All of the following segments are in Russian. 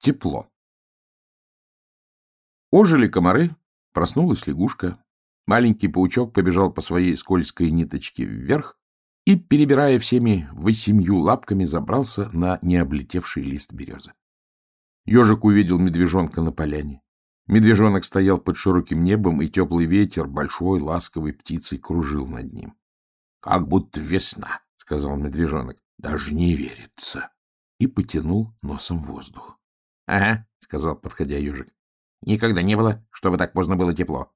Тепло. Ожили комары, проснулась лягушка. Маленький паучок побежал по своей скользкой ниточке вверх и, перебирая всеми восемью лапками, забрался на необлетевший лист березы. Ежик увидел медвежонка на поляне. Медвежонок стоял под широким небом, и теплый ветер большой ласковой птицей кружил над ним. — Как будто весна, — сказал медвежонок. — Даже не верится. И потянул носом воздух. — Ага, — сказал, подходя ежик. — Никогда не было, чтобы так поздно было тепло.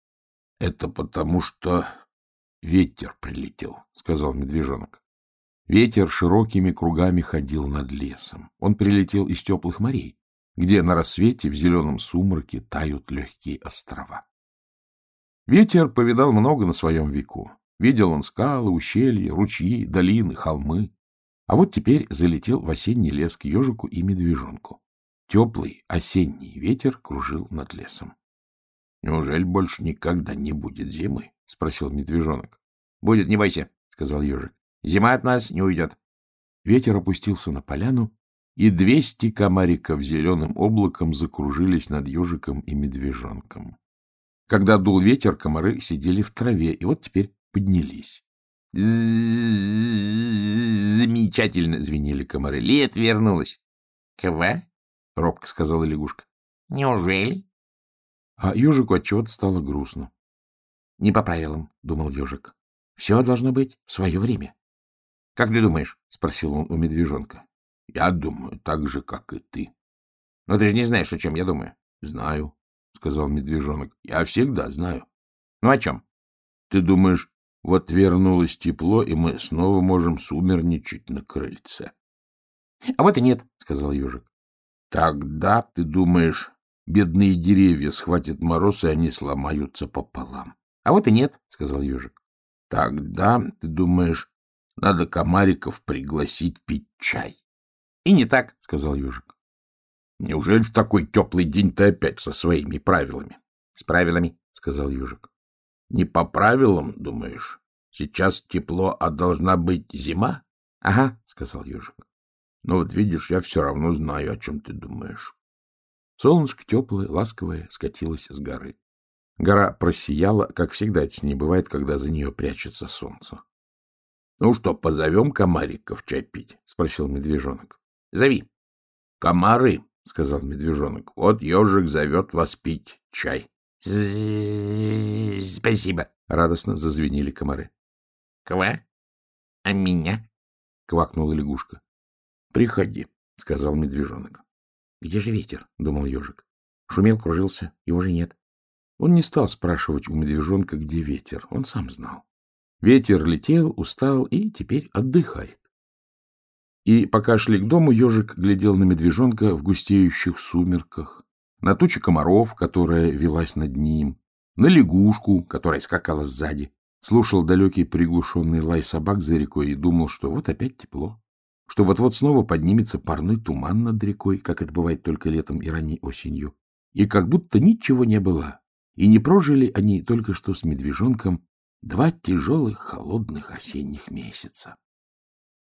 — Это потому, что ветер прилетел, — сказал медвежонок. Ветер широкими кругами ходил над лесом. Он прилетел из теплых морей, где на рассвете в зеленом сумраке тают легкие острова. Ветер повидал много на своем веку. Видел он скалы, ущелья, ручьи, долины, холмы. А вот теперь залетел в осенний лес к ежику и медвежонку. Теплый осенний ветер кружил над лесом. — Неужели больше никогда не будет зимы? — спросил медвежонок. — Будет, не бойся, — сказал ежик. — Зима от нас не уйдет. Ветер опустился на поляну, и двести комариков зеленым облаком закружились над ежиком и медвежонком. Когда дул ветер, комары сидели в траве, и вот теперь поднялись. Замечательно звенели комары. Лет вернулась. Ква? — робко сказала лягушка. — Неужели? А ежику отчего-то стало грустно. — Не по правилам, — думал ежик. — Все должно быть в свое время. — Как ты думаешь? — спросил он у медвежонка. — Я думаю, так же, как и ты. — Но ты же не знаешь, о чем я думаю. — Знаю, — сказал медвежонок. — Я всегда знаю. — Ну, о чем? — Ты думаешь, вот вернулось тепло, и мы снова можем сумерничать на крыльце? — А вот и нет, — сказал ежик. Тогда, ты думаешь, бедные деревья схватят мороз, и они сломаются пополам. — А вот и нет, — сказал ежик. — Тогда, ты думаешь, надо комариков пригласить пить чай. — И не так, — сказал ежик. — Неужели в такой теплый день ты опять со своими правилами? — С правилами, — сказал ежик. — Не по правилам, думаешь? Сейчас тепло, а должна быть зима? — Ага, — сказал ежик. Но вот видишь, я все равно знаю, о чем ты думаешь. Солнышко теплое, ласковое, скатилось с горы. Гора просияла, как всегда это с ней бывает, когда за нее прячется солнце. — Ну что, позовем комариков чай пить? — спросил медвежонок. — Зови. — Комары, — сказал медвежонок, — вот ежик зовет вас пить чай. — Спасибо, — радостно зазвенели комары. — Ква? А меня? — квакнула лягушка. — Приходи, — сказал медвежонок. — Где же ветер? — думал ежик. Шумел, кружился, его же нет. Он не стал спрашивать у медвежонка, где ветер. Он сам знал. Ветер летел, устал и теперь отдыхает. И пока шли к дому, ежик глядел на медвежонка в густеющих сумерках, на тучу комаров, которая велась над ним, на лягушку, которая скакала сзади, слушал далекий приглушенный лай собак за рекой и думал, что вот опять тепло что вот-вот снова поднимется парной туман над рекой, как это бывает только летом и ранней осенью, и как будто ничего не было, и не прожили они только что с медвежонком два тяжелых холодных осенних месяца.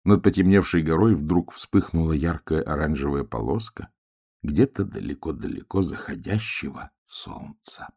Над потемневшей горой вдруг вспыхнула яркая оранжевая полоска где-то далеко-далеко заходящего солнца.